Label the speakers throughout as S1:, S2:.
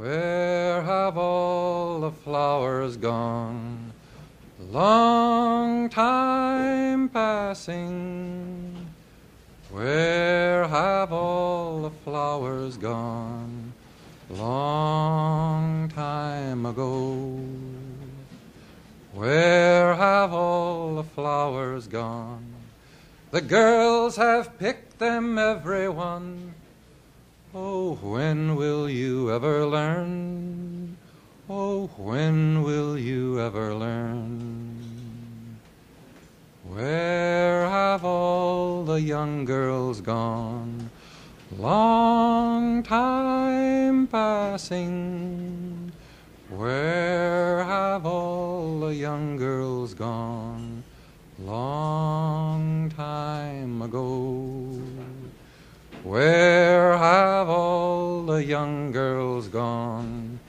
S1: Where have all the flowers gone? Long time passing. Where have all the flowers gone? Long time ago. Where have all the flowers gone? The girls have picked them, every one Oh, when will you ever learn? Oh, when will you ever learn? Where have all the young girls gone? Long time passing. Where have all the young girls gone? Long time ago. Where have all the young girls gone?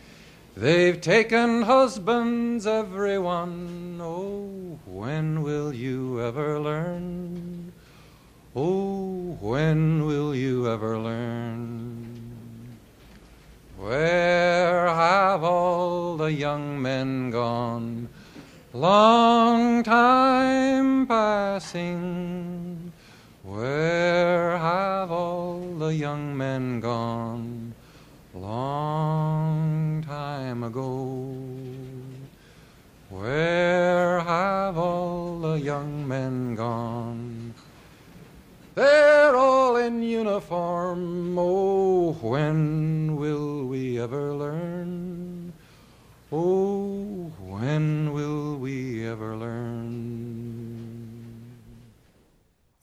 S1: They've taken husbands, everyone. Oh, when will you ever learn? Oh, when will you ever learn? Where have all the young men gone? Long time passing. Where have all the young men gone? Long time ago. Where have all the young men gone? They're all in uniform. Oh, when will we ever learn? Oh, when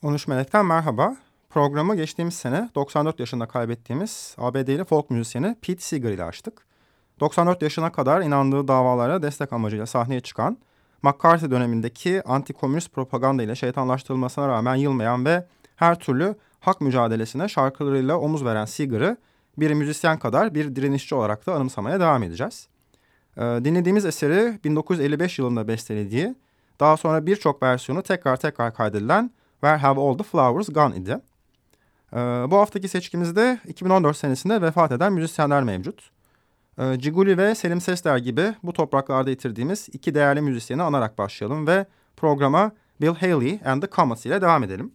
S2: 13 Melek'ten merhaba. Programı geçtiğimiz sene 94 yaşında kaybettiğimiz ABD'li folk müzisyeni Pete Seeger ile açtık. 94 yaşına kadar inandığı davalara destek amacıyla sahneye çıkan, McCarthy dönemindeki anti-komünist propaganda ile şeytanlaştırılmasına rağmen yılmayan ve her türlü hak mücadelesine şarkılarıyla omuz veren Seeger'ı bir müzisyen kadar bir direnişçi olarak da anımsamaya devam edeceğiz. Ee, dinlediğimiz eseri 1955 yılında bestelediği, daha sonra birçok versiyonu tekrar tekrar kaydedilen Where Have All The Flowers Gone idi. Ee, bu haftaki seçkimizde 2014 senesinde vefat eden müzisyenler mevcut. Ee, Ciguli ve Selim Sesler gibi bu topraklarda yitirdiğimiz iki değerli müzisyeni anarak başlayalım ve programa Bill Haley and the Comets ile devam edelim.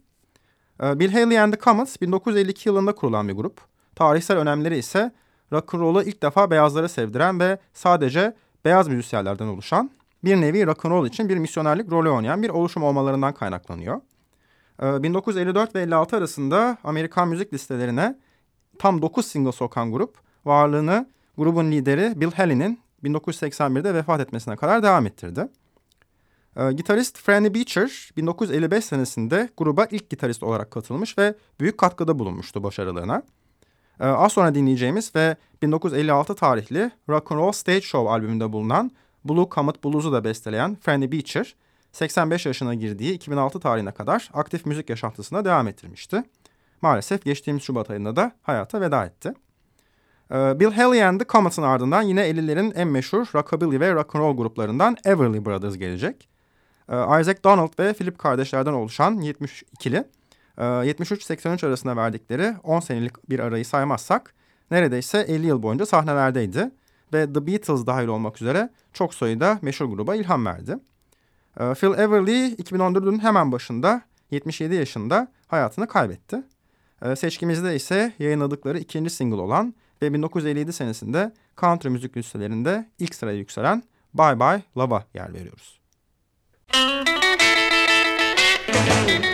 S2: Ee, Bill Haley and the Comets 1952 yılında kurulan bir grup. Tarihsel önemleri ise rock'n'roll'u ilk defa beyazlara sevdiren ve sadece beyaz müzisyenlerden oluşan bir nevi rock'n'roll için bir misyonerlik rolü oynayan bir oluşum olmalarından kaynaklanıyor. 1954 ee, ve 56 arasında Amerikan müzik listelerine tam 9 single sokan grup varlığını grubun lideri Bill Haley'nin 1981'de vefat etmesine kadar devam ettirdi. Ee, gitarist Franny Beecher 1955 senesinde gruba ilk gitarist olarak katılmış ve büyük katkıda bulunmuştu başarılarına. Ee, az sonra dinleyeceğimiz ve 1956 tarihli Rock and Roll Stage Show albümünde bulunan Blue Comet Blues'u da besteleyen Franny Beecher 85 yaşına girdiği 2006 tarihine kadar aktif müzik yaşantısına devam ettirmişti. Maalesef geçtiğimiz Şubat ayında da hayata veda etti. Ee, Bill Haley and the Comets'ın ardından yine 50'lerin en meşhur rockabilly ve rock'n'roll gruplarından Everly Brothers gelecek. Ee, Isaac Donald ve Philip kardeşlerden oluşan 72'li 73-83 e, arasında verdikleri 10 senelik bir arayı saymazsak neredeyse 50 yıl boyunca sahnelerdeydi ve The Beatles dahil olmak üzere çok sayıda meşhur gruba ilham verdi. Ee, Phil Everly 2014'ün hemen başında 77 yaşında hayatını kaybetti. Ee, seçkimizde ise yayınladıkları ikinci single olan ve 1957 senesinde country müzik listelerinde ilk sıraya yükselen Bye Bye Love'a yer veriyoruz. Müzik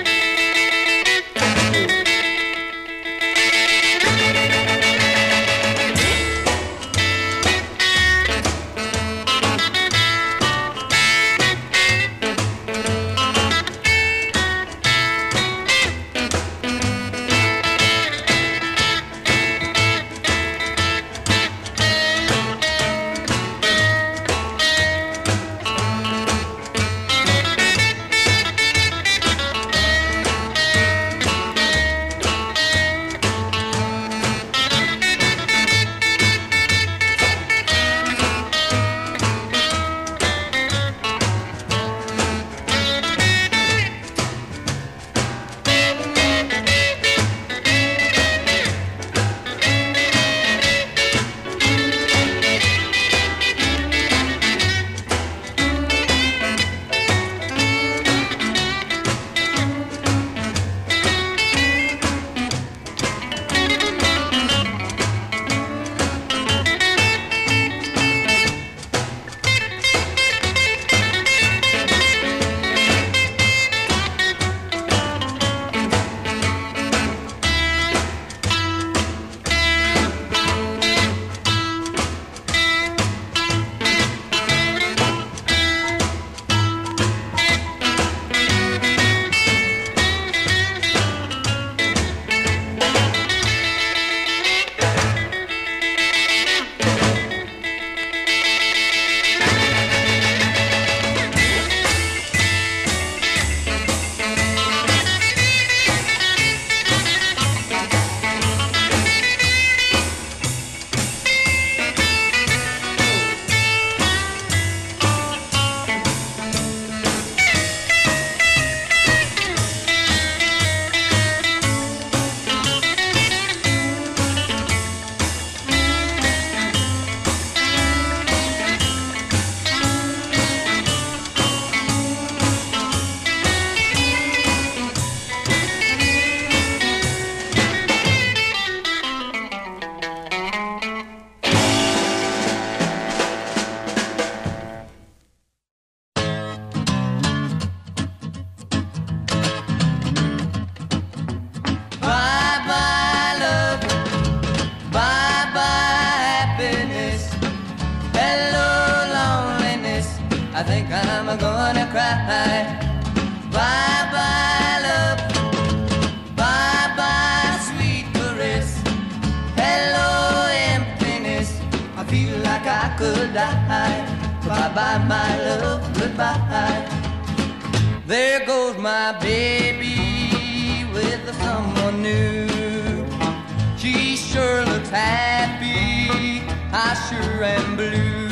S3: I sure am blue.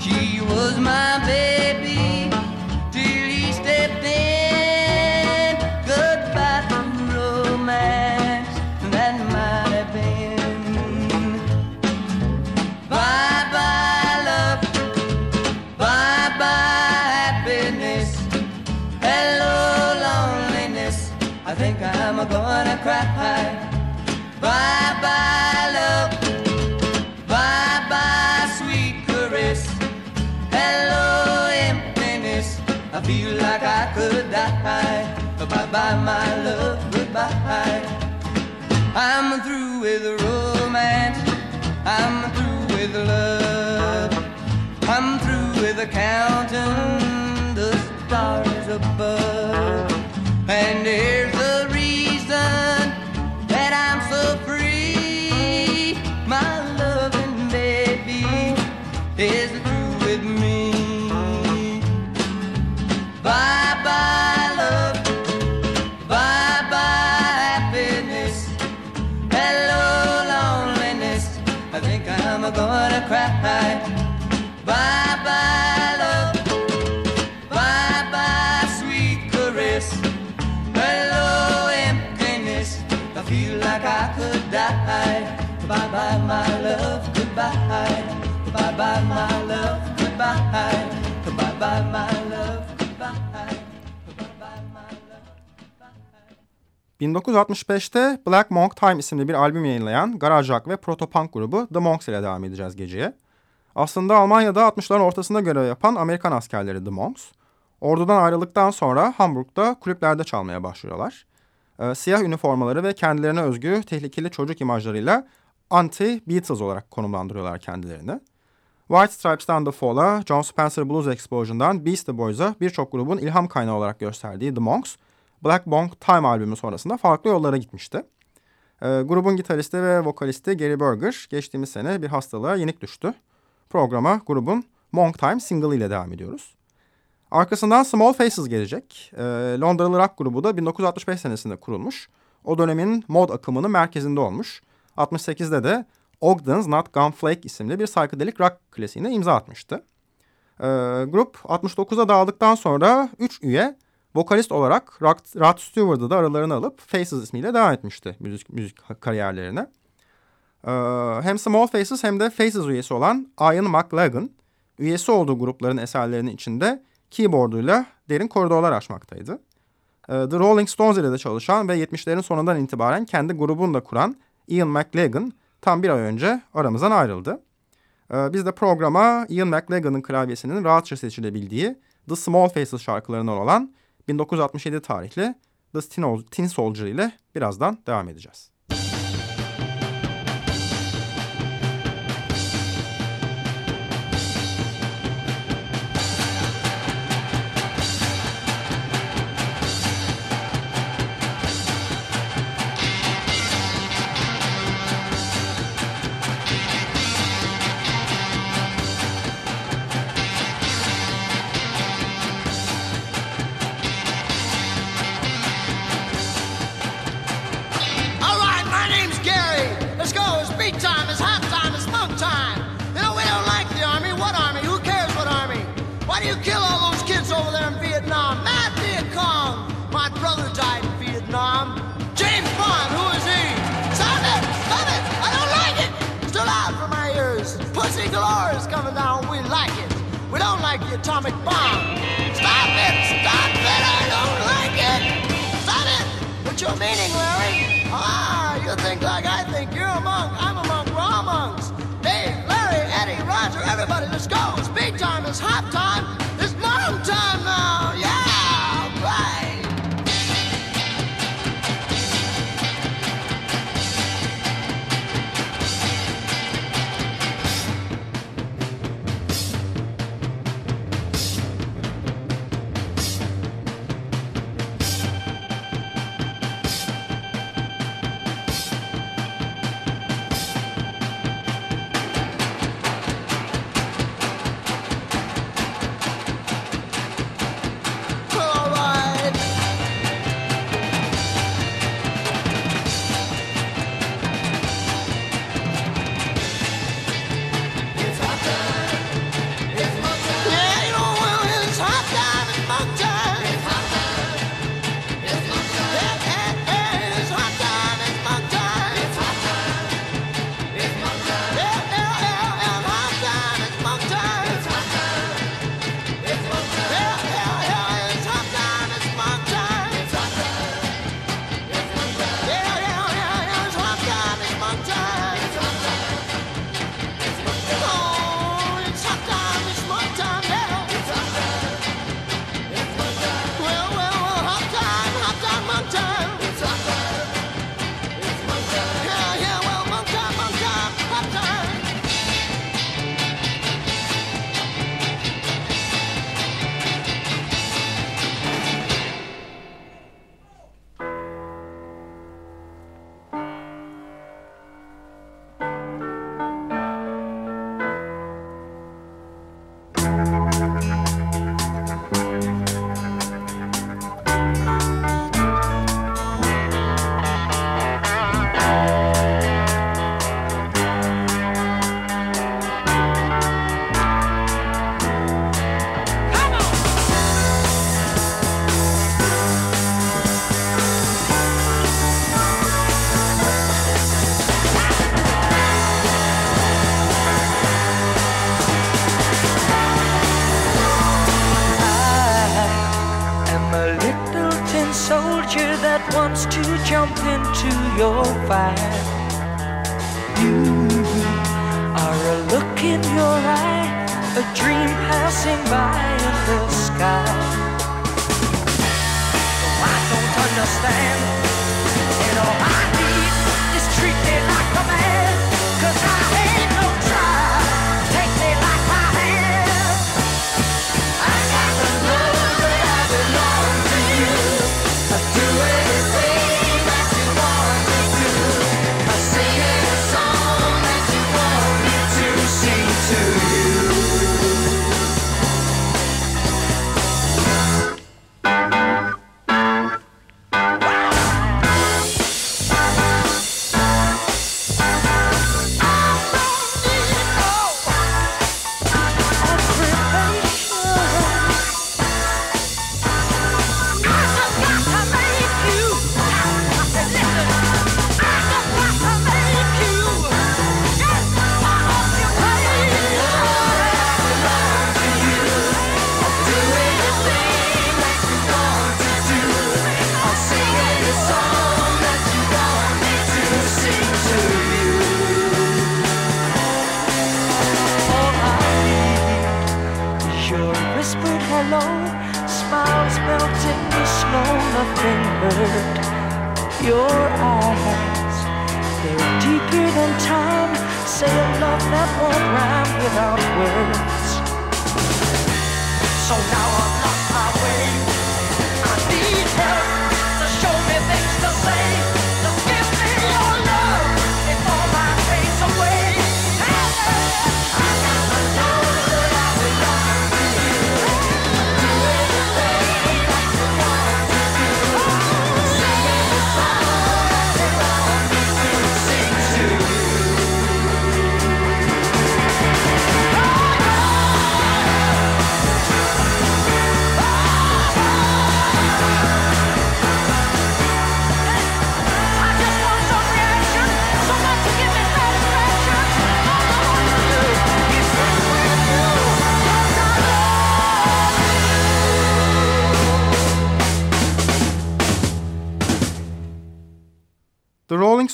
S3: She was my Bye bye, my love. Goodbye. I'm through with romance. I'm through with love. I'm through with counting the stars above. And there's
S2: 1965'te Black Monk Time isimli bir albüm yayınlayan garaj rock ve protopunk grubu The Monks ile devam edeceğiz geceye. Aslında Almanya'da 60'ların ortasında görev yapan Amerikan askerleri The Monks. Ordudan ayrıldıktan sonra Hamburg'da kulüplerde çalmaya başlıyorlar. Ee, siyah üniformaları ve kendilerine özgü tehlikeli çocuk imajlarıyla anti-Beatles olarak konumlandırıyorlar kendilerini. White Stripes'tan The Fall'a, John Spencer Blues Explosion'dan Beastie Boys'a birçok grubun ilham kaynağı olarak gösterdiği The Monks, Black Monk Time albümü sonrasında farklı yollara gitmişti. Ee, grubun gitaristi ve vokalisti Gary Berger geçtiğimiz sene bir hastalığa yenik düştü. Programa grubun Monk Time single ile devam ediyoruz. Arkasından Small Faces gelecek. Ee, Londralı rock grubu da 1965 senesinde kurulmuş. O dönemin mod akımının merkezinde olmuş. 68'de de Ogden's Not Gone Flake isimli bir psychedelic rock klasiğine imza atmıştı. Ee, grup 69'a dağıldıktan sonra 3 üye vokalist olarak Rod Stewart'ı da aralarına alıp Faces ismiyle devam etmişti müzik, müzik kariyerlerine. Ee, hem Small Faces hem de Faces üyesi olan Ian McLagan üyesi olduğu grupların eserlerinin içinde keyboarduyla derin koridorlar açmaktaydı. Ee, The Rolling Stones ile de çalışan ve 70'lerin sonundan itibaren kendi grubunu da kuran Ian McLagan tam bir ay önce aramızdan ayrıldı. Ee, biz de programa Ian McLagan'ın klavyesinin rahatça seçilebildiği The Small Faces şarkılarından olan 1967 tarihli The Tin Soldier ile birazdan devam edeceğiz.
S4: Atomic bomb. Stop it! Stop it! I don't like it! Stop it! What's your meaning, Larry? Ah, you think like I think. You're a monk. I'm a monk. We're all monks. Dave, Larry, Eddie, Roger, everybody, let's go. It's time. It's hop time.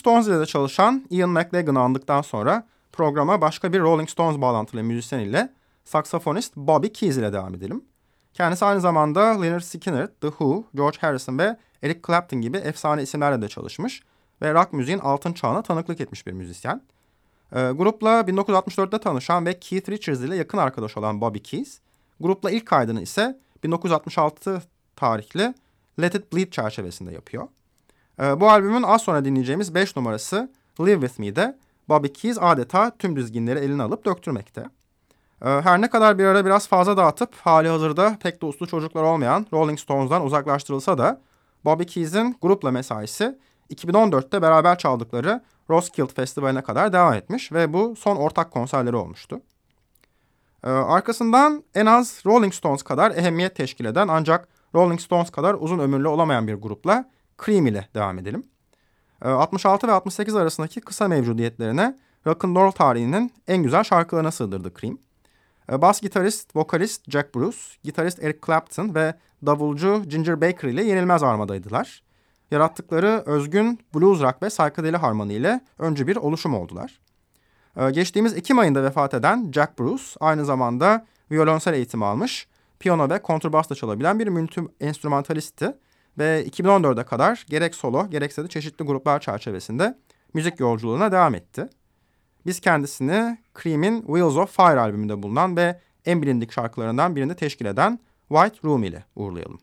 S2: Stones ile de çalışan Ian McLagan'ı andıktan sonra programa başka bir Rolling Stones bağlantılı müzisyen ile saksafonist Bobby Keys ile devam edelim. Kendisi aynı zamanda Leonard Skinner, The Who, George Harrison ve Eric Clapton gibi efsane isimlerle de çalışmış ve rock müziğin altın çağına tanıklık etmiş bir müzisyen. Ee, grupla 1964'te tanışan ve Keith Richards ile yakın arkadaş olan Bobby Keys, grupla ilk kaydını ise 1966 tarihli Let It Bleed çerçevesinde yapıyor. Ee, bu albümün az sonra dinleyeceğimiz 5 numarası Live With Me'de Bobby Keys adeta tüm dizginleri eline alıp döktürmekte. Ee, her ne kadar bir ara biraz fazla dağıtıp hali hazırda pek de uslu çocuklar olmayan Rolling Stones'dan uzaklaştırılsa da Bobby Keys'in grupla mesaisi 2014'te beraber çaldıkları Roskilde Festivali'ne kadar devam etmiş ve bu son ortak konserleri olmuştu. Ee, arkasından en az Rolling Stones kadar ehemmiyet teşkil eden ancak Rolling Stones kadar uzun ömürlü olamayan bir grupla Cream ile devam edelim. Ee, 66 ve 68 arasındaki kısa mevcudiyetlerine rock'n'roll tarihinin en güzel şarkılarına sığdırdı Cream. Ee, Bas gitarist, vokalist Jack Bruce, gitarist Eric Clapton ve davulcu Ginger Baker ile yenilmez armadaydılar. Yarattıkları özgün blues rock ve psychedelic harmoni ile öncü bir oluşum oldular.
S5: Ee, geçtiğimiz Ekim ayında vefat eden Jack Bruce aynı zamanda violonsel eğitimi almış. Piyano ve kontrbas da çalabilen bir multi enstrümantalistti. Ve 2014'e kadar gerek solo gerekse de çeşitli gruplar çerçevesinde müzik yolculuğuna devam etti. Biz kendisini Cream'in Wheels of Fire albümünde bulunan ve en bilindik şarkılarından birini teşkil eden White Room ile uğurlayalım.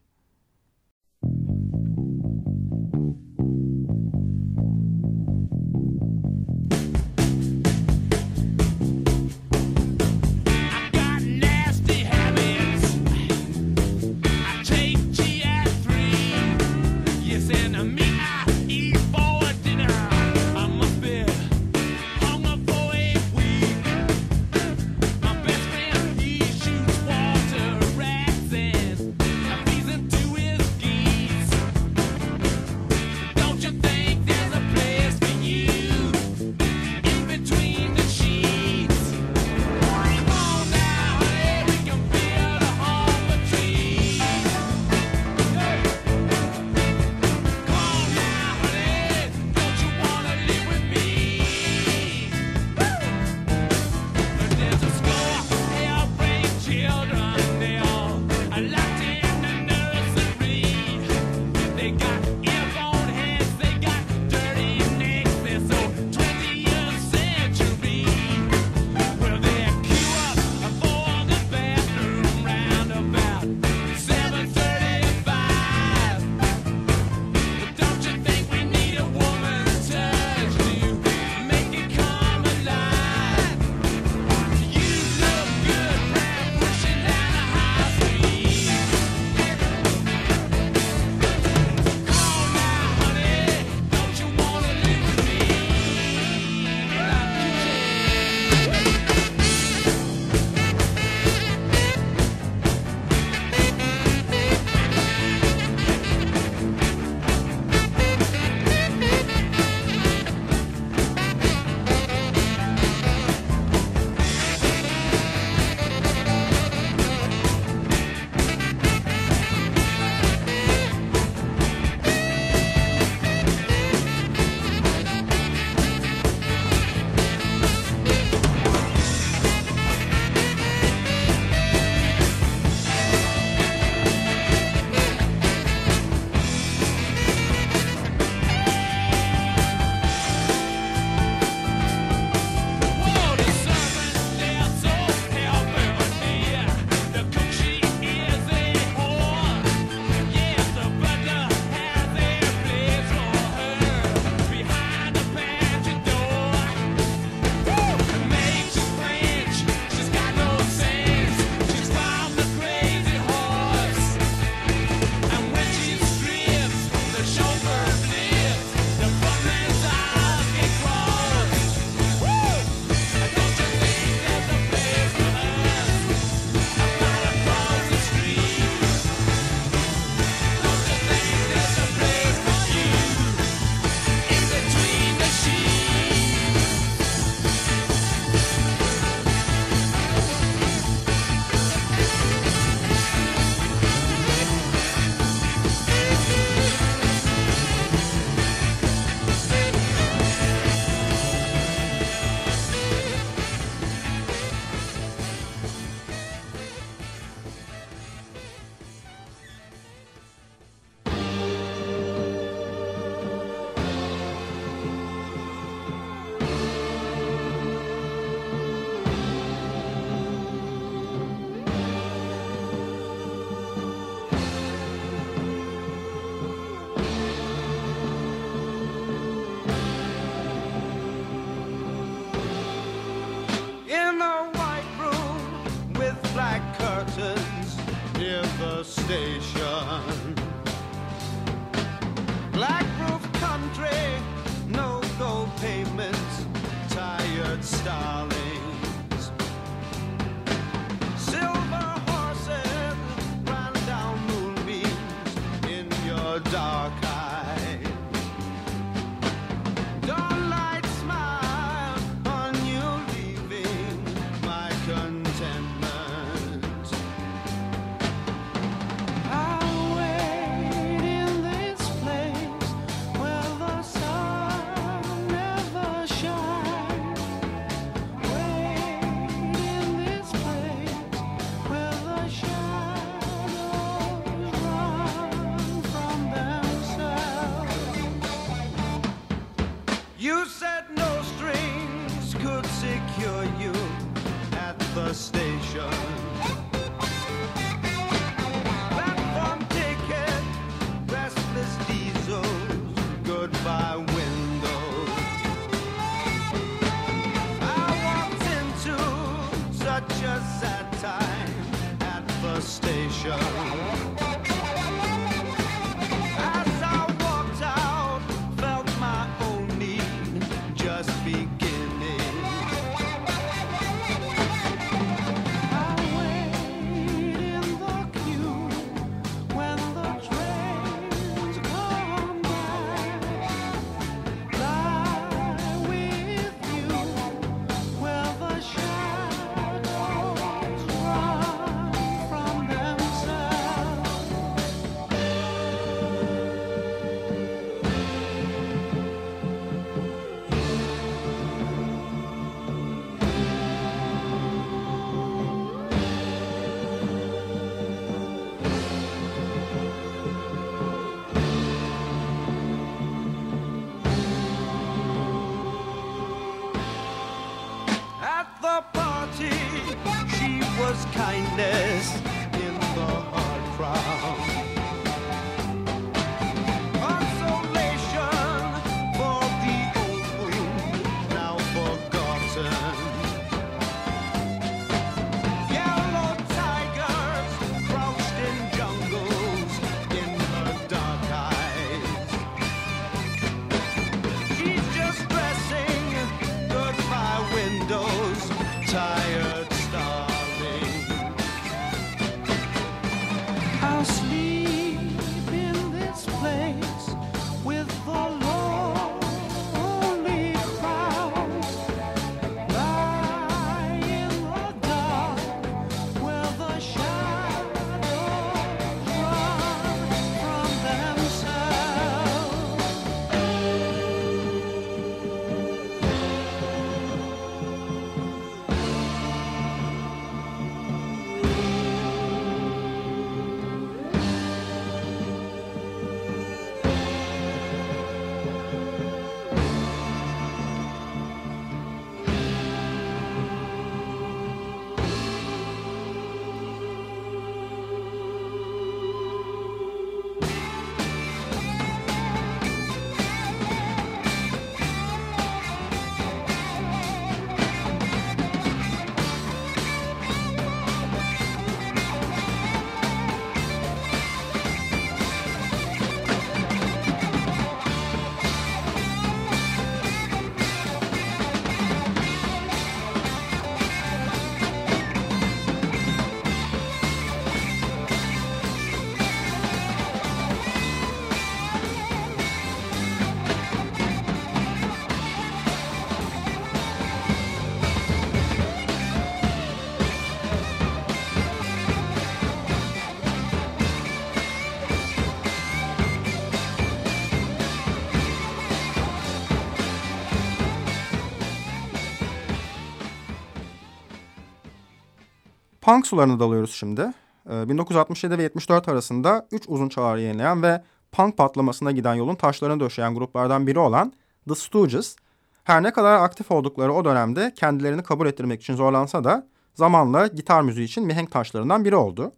S2: Punk sularına dalıyoruz şimdi. Ee, 1967 ve 74 arasında 3 uzun çalar yayınlayan ve punk patlamasına giden yolun taşlarını döşeyen gruplardan biri olan The Stooges, her ne kadar aktif oldukları o dönemde kendilerini kabul ettirmek için zorlansa da zamanla gitar müziği için mihenk taşlarından biri oldu.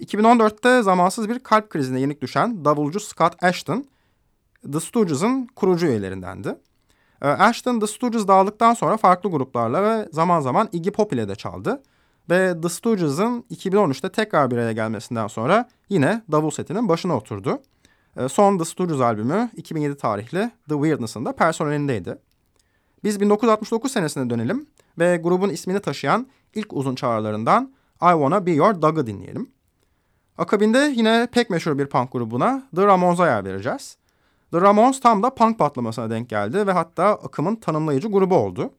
S2: 2014'te zamansız bir kalp krizine yenik düşen davulcu Scott Ashton, The Stooges'ın kurucu üyelerindendi. Ee, Ashton The Stooges dağıldıktan sonra farklı gruplarla ve zaman zaman Iggy Pop ile de çaldı. Ve The Stooges'ın 2013'te tekrar bir araya gelmesinden sonra yine davul setinin başına oturdu. Ee, Son The Stooges albümü 2007 tarihli The Weirdness'ın da personelindeydi. Biz 1969 senesine dönelim ve grubun ismini taşıyan ilk uzun çağrılarından I Wanna Be Your Dog'ı dinleyelim. Akabinde yine pek meşhur bir punk grubuna The Ramones'a yer vereceğiz. The Ramones tam da punk patlamasına denk geldi ve hatta akımın tanımlayıcı grubu oldu.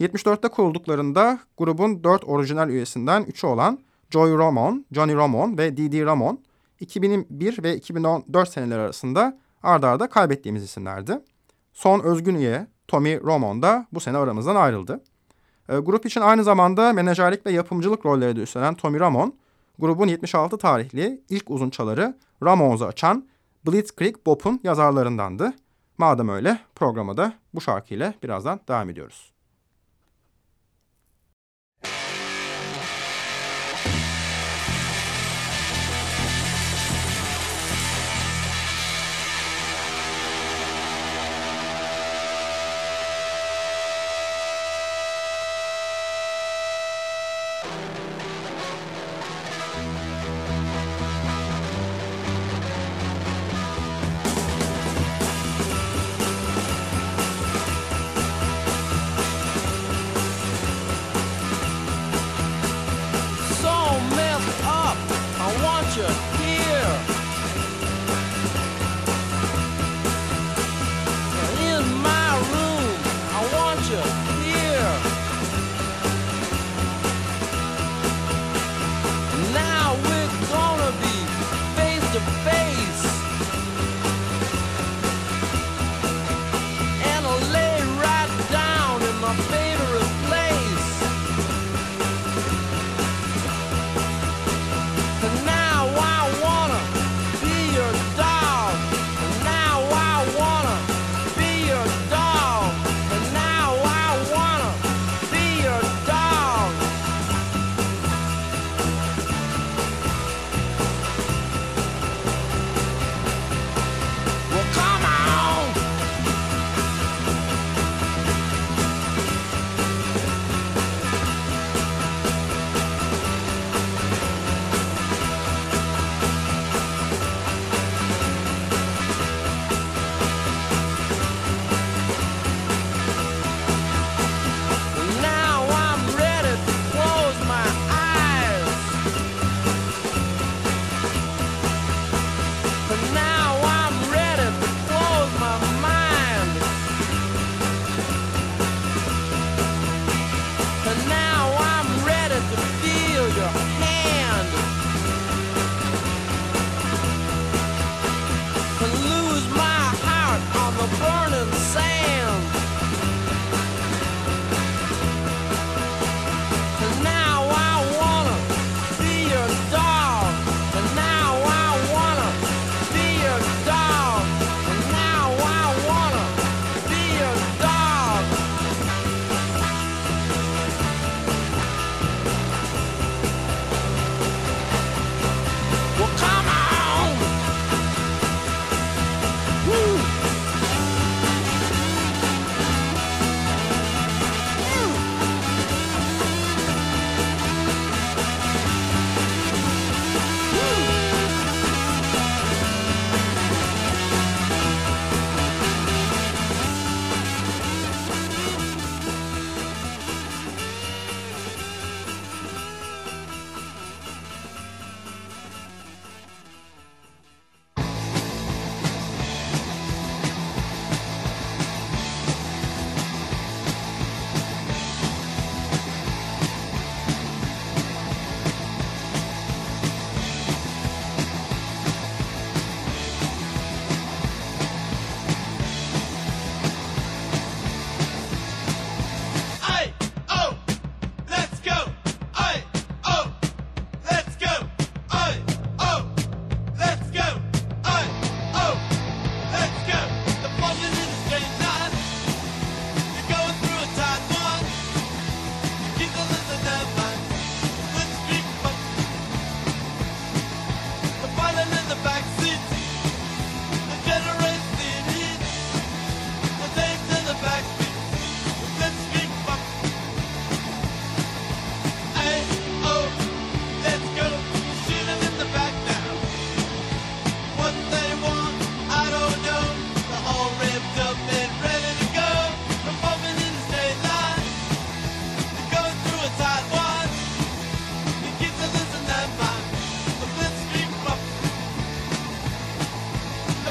S2: 74'te kurulduklarında grubun 4 orijinal üyesinden 3'ü olan Joey Ramone, Johnny Ramone ve Dee Ramone 2001 ve 2014 seneleri arasında ardarda arda kaybettiğimiz isimlerdi. Son özgün üye Tommy Ramone da bu sene aramızdan ayrıldı. E, grup için aynı zamanda menajerlik ve yapımcılık rolleri de üstlenen Tommy Ramone, grubun 76 tarihli ilk uzun çaları Ramones'u açan Blitzkrieg Bop'un yazarlarındandı. Madem öyle programa da bu şarkıyla birazdan devam ediyoruz.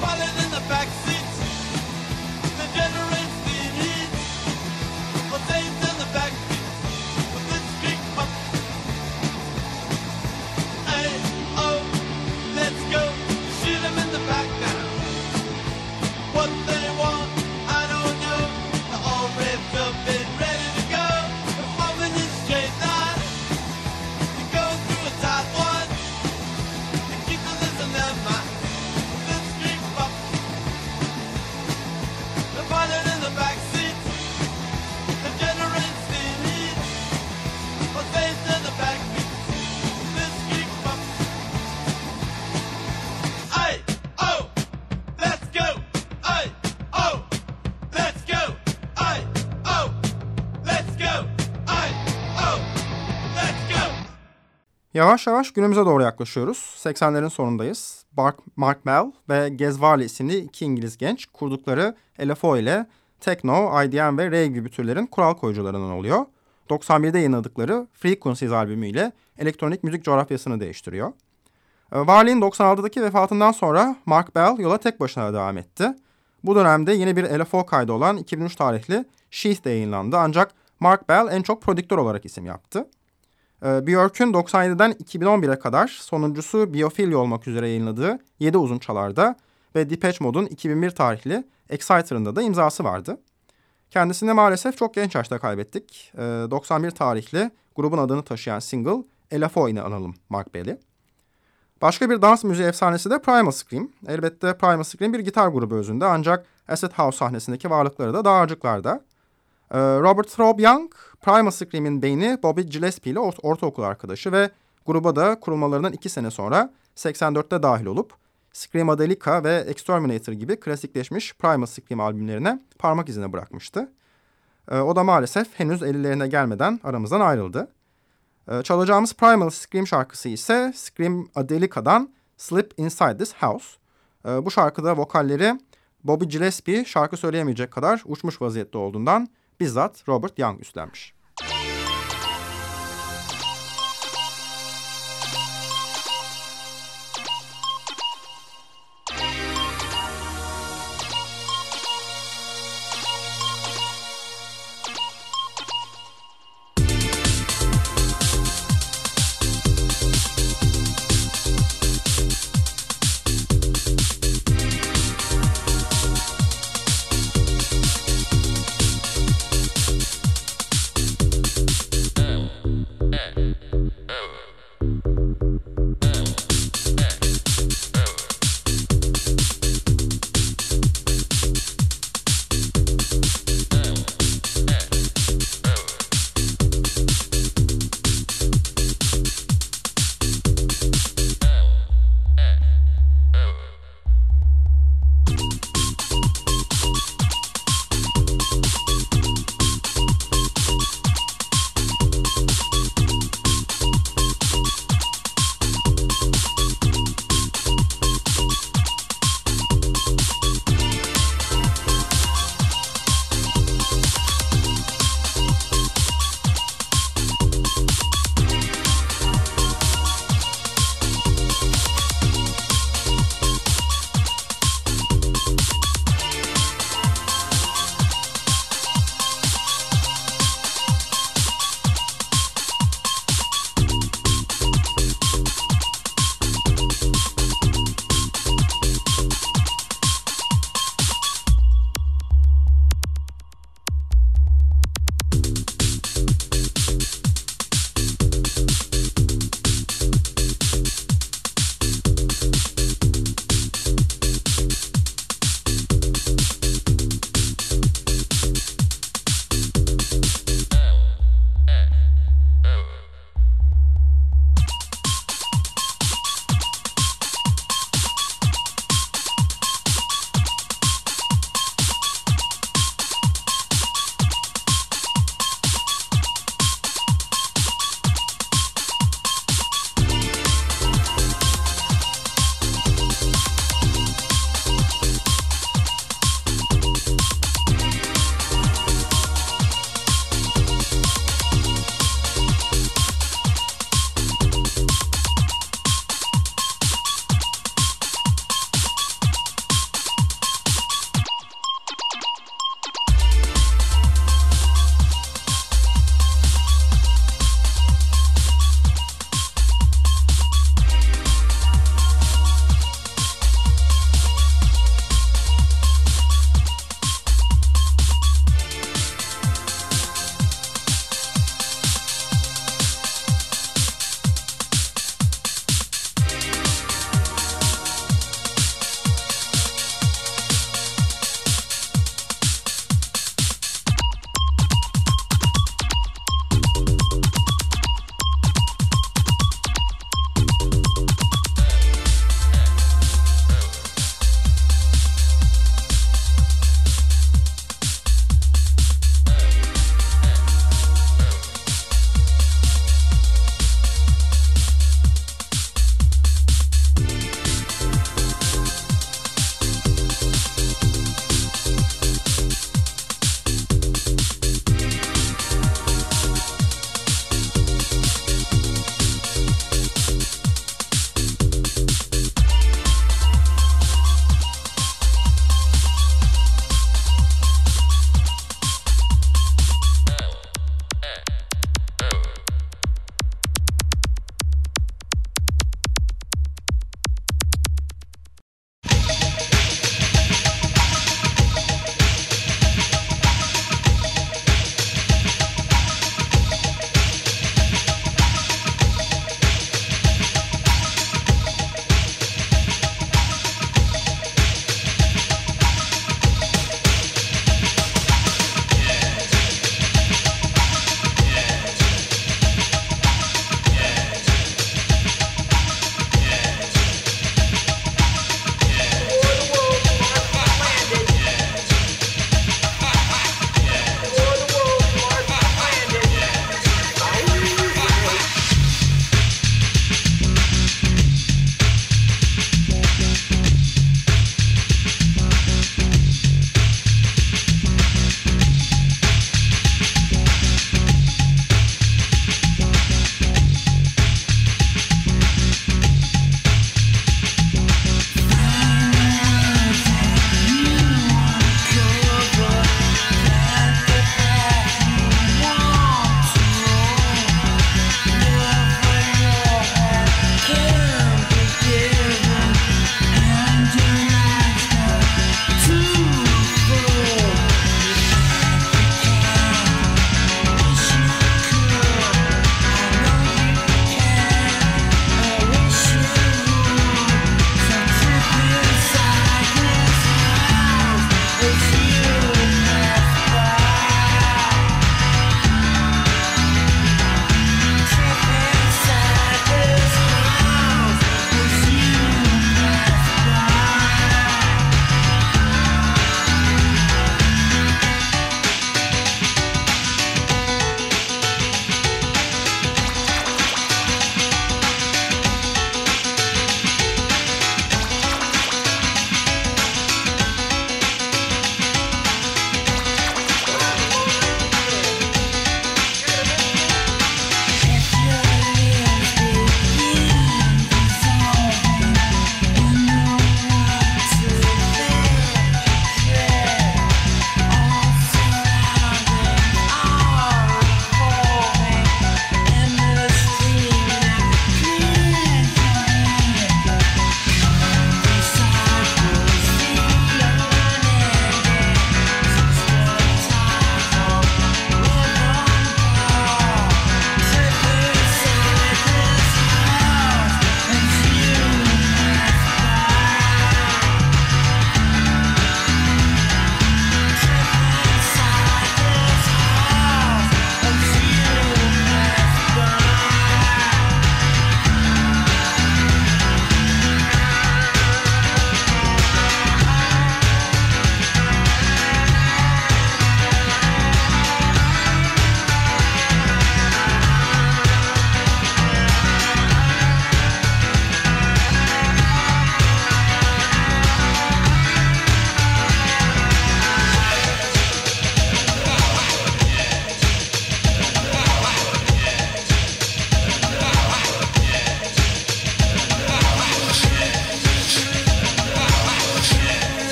S2: falling in the backseat. Yavaş yavaş günümüze doğru yaklaşıyoruz. 80'lerin sonundayız. Mark, Mark Bell ve Gez Varley isimli iki İngiliz genç kurdukları LFO ile techno, IDM ve rave gibi türlerin kural koyucularından oluyor. 91'de yayınladıkları Frequencies albümüyle elektronik müzik coğrafyasını değiştiriyor. Varley'in 96'daki vefatından sonra Mark Bell yola tek başına devam etti. Bu dönemde yeni bir LFO kaydı olan 2003 tarihli Sheath de yayınlandı ancak Mark Bell en çok prodüktör olarak isim yaptı. Ee, Björk'ün 97'den 2011'e kadar sonuncusu Biophilia olmak üzere yayınladığı 7 uzun çalarda ve Depeche Mode'un 2001 tarihli Exciter'ında da imzası vardı. Kendisini maalesef çok genç yaşta kaybettik. 91 ee, tarihli grubun adını taşıyan single ile analım Mark Bell'i. Başka bir dans müziği efsanesi de Primal Scream. Elbette Primal Scream bir gitar grubu özünde ancak Acid House sahnesindeki varlıkları da dağarcıklarda. Ee, Robert Throb Young, Primal Scream'in beyni Bobby Gillespie ile ortaokul arkadaşı ve gruba da kurulmalarından iki sene sonra 84'te dahil olup Screamadelica ve Exterminator gibi klasikleşmiş Primal Scream albümlerine parmak izine bırakmıştı. Ee, o da maalesef henüz 50'lerine gelmeden aramızdan ayrıldı. Ee, çalacağımız Primal Scream şarkısı ise Scream Adelica'dan Slip Inside This House. Bu şarkıda vokalleri Bobby Gillespie şarkı söyleyemeyecek kadar uçmuş vaziyette olduğundan bizzat Robert Young üstlenmiş.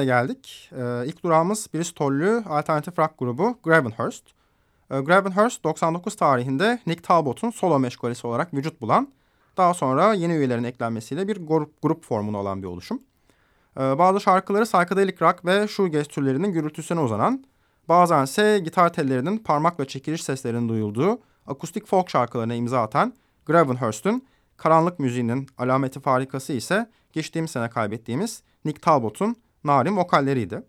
S2: 2000'lere geldik. Ee, ilk durağımız Bristol'lü alternatif rock grubu Gravenhurst. Ee, Gravenhurst 99 tarihinde Nick Talbot'un solo meşgalesi olarak vücut bulan, daha sonra yeni üyelerin eklenmesiyle bir grup, grup formunu olan bir oluşum. Ee, bazı şarkıları psychedelic rock ve shoegaze türlerinin gürültüsüne uzanan, bazen ise gitar tellerinin parmakla çekiliş seslerinin duyulduğu akustik folk şarkılarına imza atan Gravenhurst'un karanlık müziğinin alameti farikası ise geçtiğimiz sene kaybettiğimiz Nick Talbot'un narin vokalleriydi.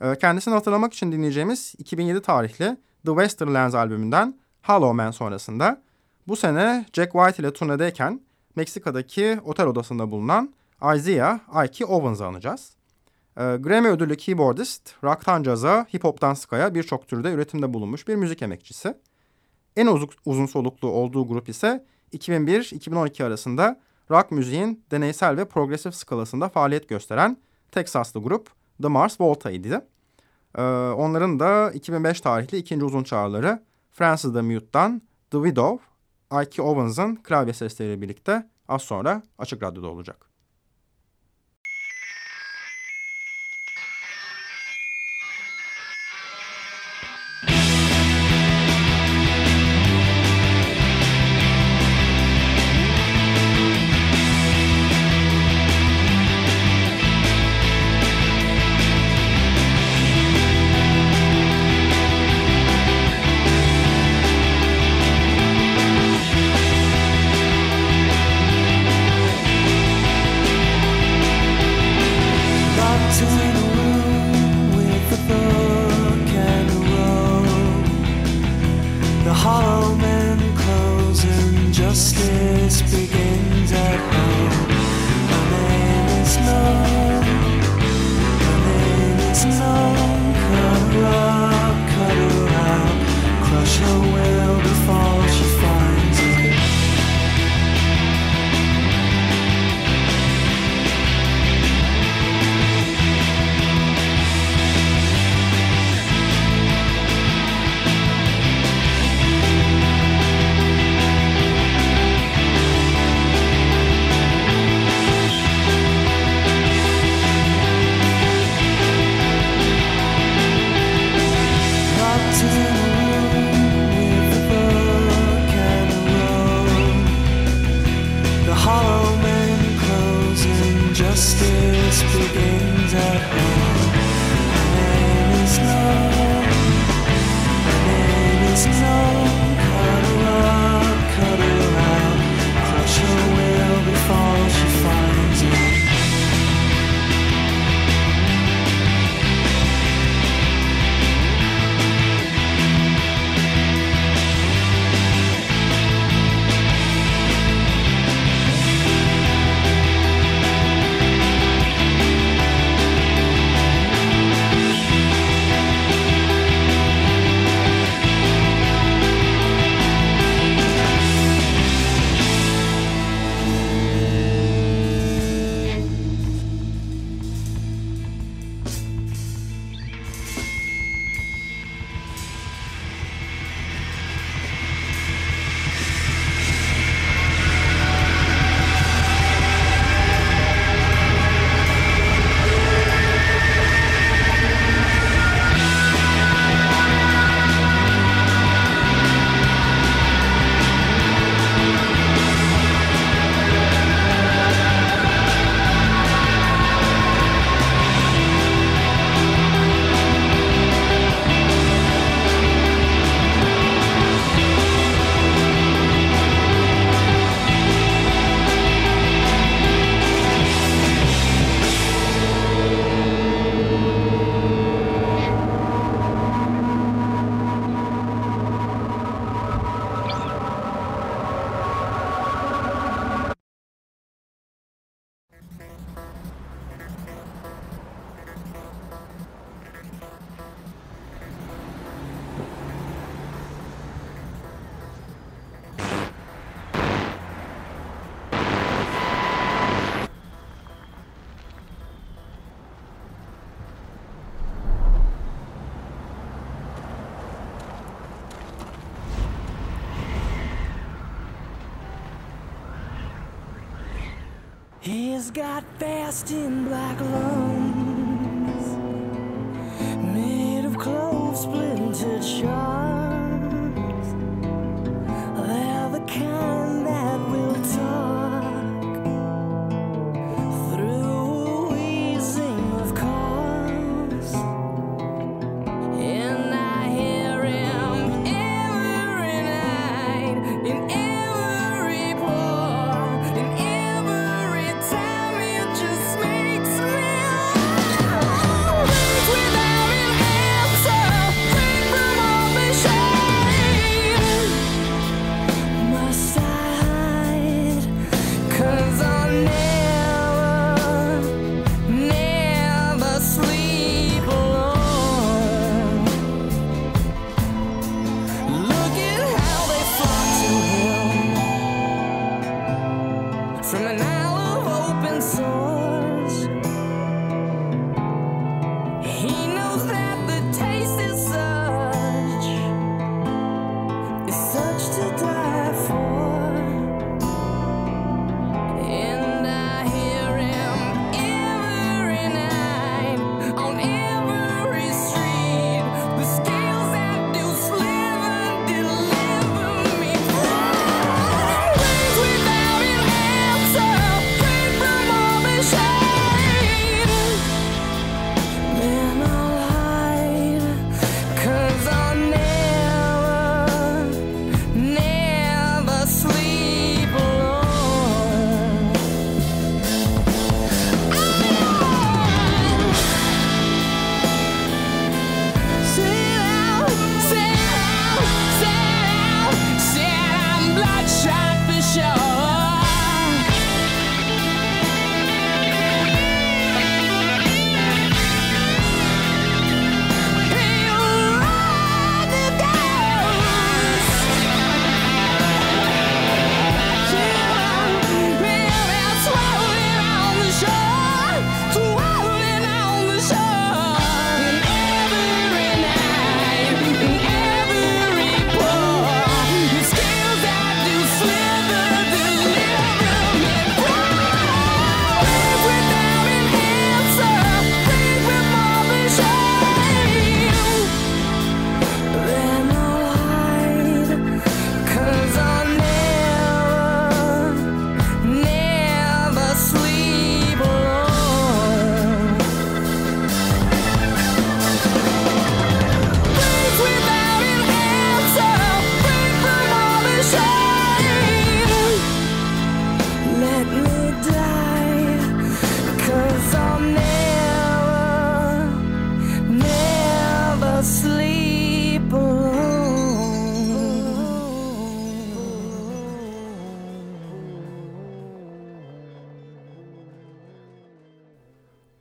S2: Ee, kendisini hatırlamak için dinleyeceğimiz 2007 tarihli The Westerlands albümünden Hollow Man sonrasında bu sene Jack White ile turnedeyken Meksika'daki otel odasında bulunan Isaiah Ike Owens'ı anacağız. Ee, Grammy ödüllü keyboardist, rock'tan caza, hip hop'tan ska'ya birçok türde üretimde bulunmuş bir müzik emekçisi. En uzun, uzun soluklu olduğu grup ise 2001-2012 arasında rock müziğin deneysel ve progresif skalasında faaliyet gösteren Teksaslı grup The Mars Volta idi. Ee, onların da 2005 tarihli ikinci uzun çağrıları Francis the Mute'dan The Widow, Ike Owens'ın klavye sesleriyle birlikte az sonra Açık Radyo'da olacak. justice begins at home, and it's love.
S6: He's got fast in black lungs made of clove splintered shards.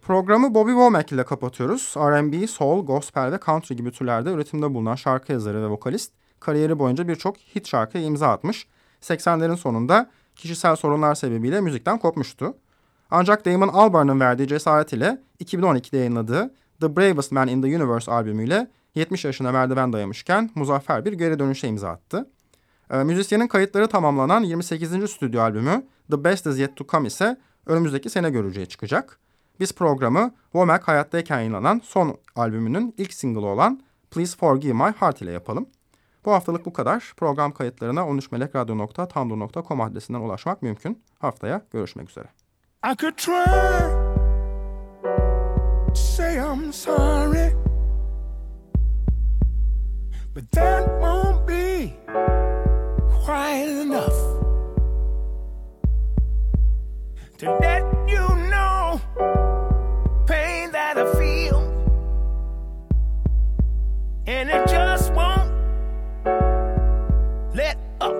S2: Programı Bobby Womack ile kapatıyoruz. R&B, soul, gospel ve country gibi türlerde üretimde bulunan şarkı yazarı ve vokalist kariyeri boyunca birçok hit şarkıya imza atmış. 80'lerin sonunda kişisel sorunlar sebebiyle müzikten kopmuştu. Ancak Damon Albarn'ın verdiği cesaret ile 2012'de yayınladığı The Bravest Man in the Universe albümüyle 70 yaşına merdiven dayamışken muzaffer bir geri dönüşe imza attı. Ee, müzisyenin kayıtları tamamlanan 28. stüdyo albümü The Best Is Yet To Come ise önümüzdeki sene göreceğe çıkacak. Biz programı Womack hayattayken yayınlanan son albümünün ilk single'ı olan Please Forgive My Heart ile yapalım. Bu haftalık bu kadar. Program kayıtlarına 13melekradyo.tumblr.com adresinden ulaşmak mümkün. Haftaya görüşmek üzere.
S5: I could try to say I'm sorry, but that won't be quite enough to let you know and it just won't let up.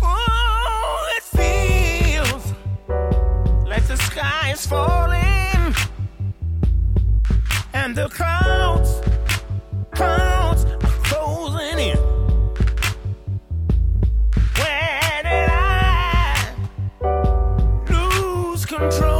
S5: Oh, it feels like the sky is falling and the clouds, clouds are closing in. Where did I lose control?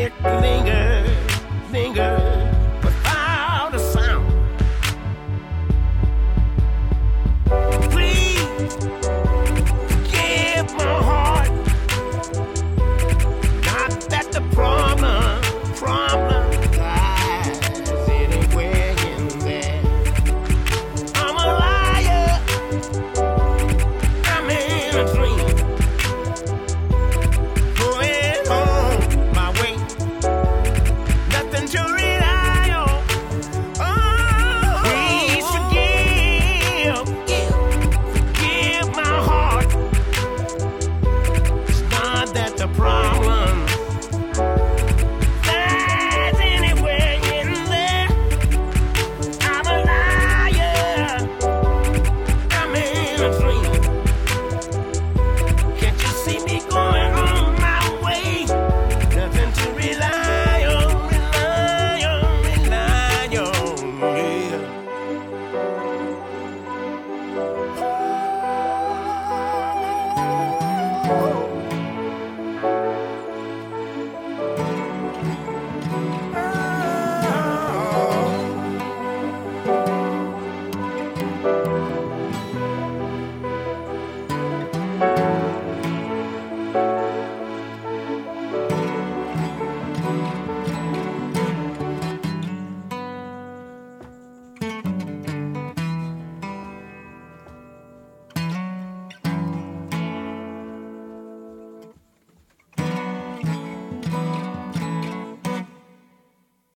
S5: It lingers